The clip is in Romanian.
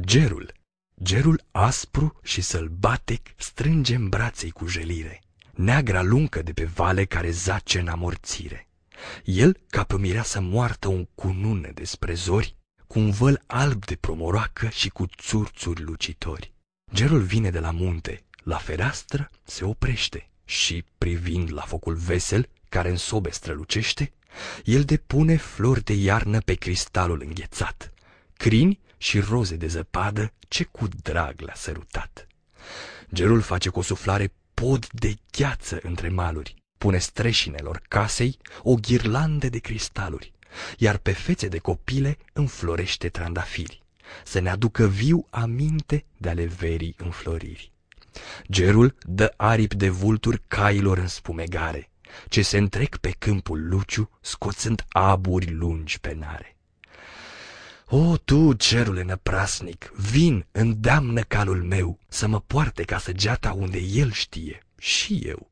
Gerul, gerul aspru și sălbatic strânge în braței cu jelire, neagra luncă de pe vale care zace în amorțire. El, ca pe o mireasă moartă, un cunună despre zori, cu un văl alb de promoroacă și cu țurțuri lucitori. Gerul vine de la munte, la fereastră se oprește și, privind la focul vesel, care în sobe strălucește, el depune flori de iarnă pe cristalul înghețat, crini și roze de zăpadă ce cu drag l-a sărutat. Gerul face cu o suflare pod de gheață între maluri, pune streșinelor casei o ghirlandă de cristaluri, iar pe fețe de copile înflorește trandafiri, să ne aducă viu aminte de ale verii înfloriri. Gerul dă aripi de vulturi cailor în spumegare, ce se întrec pe câmpul luciu, scoțând aburi lungi pe nare. O, tu, cerule năprasnic, vin, îndeamnă calul meu să mă poarte ca săgeata unde el știe și eu.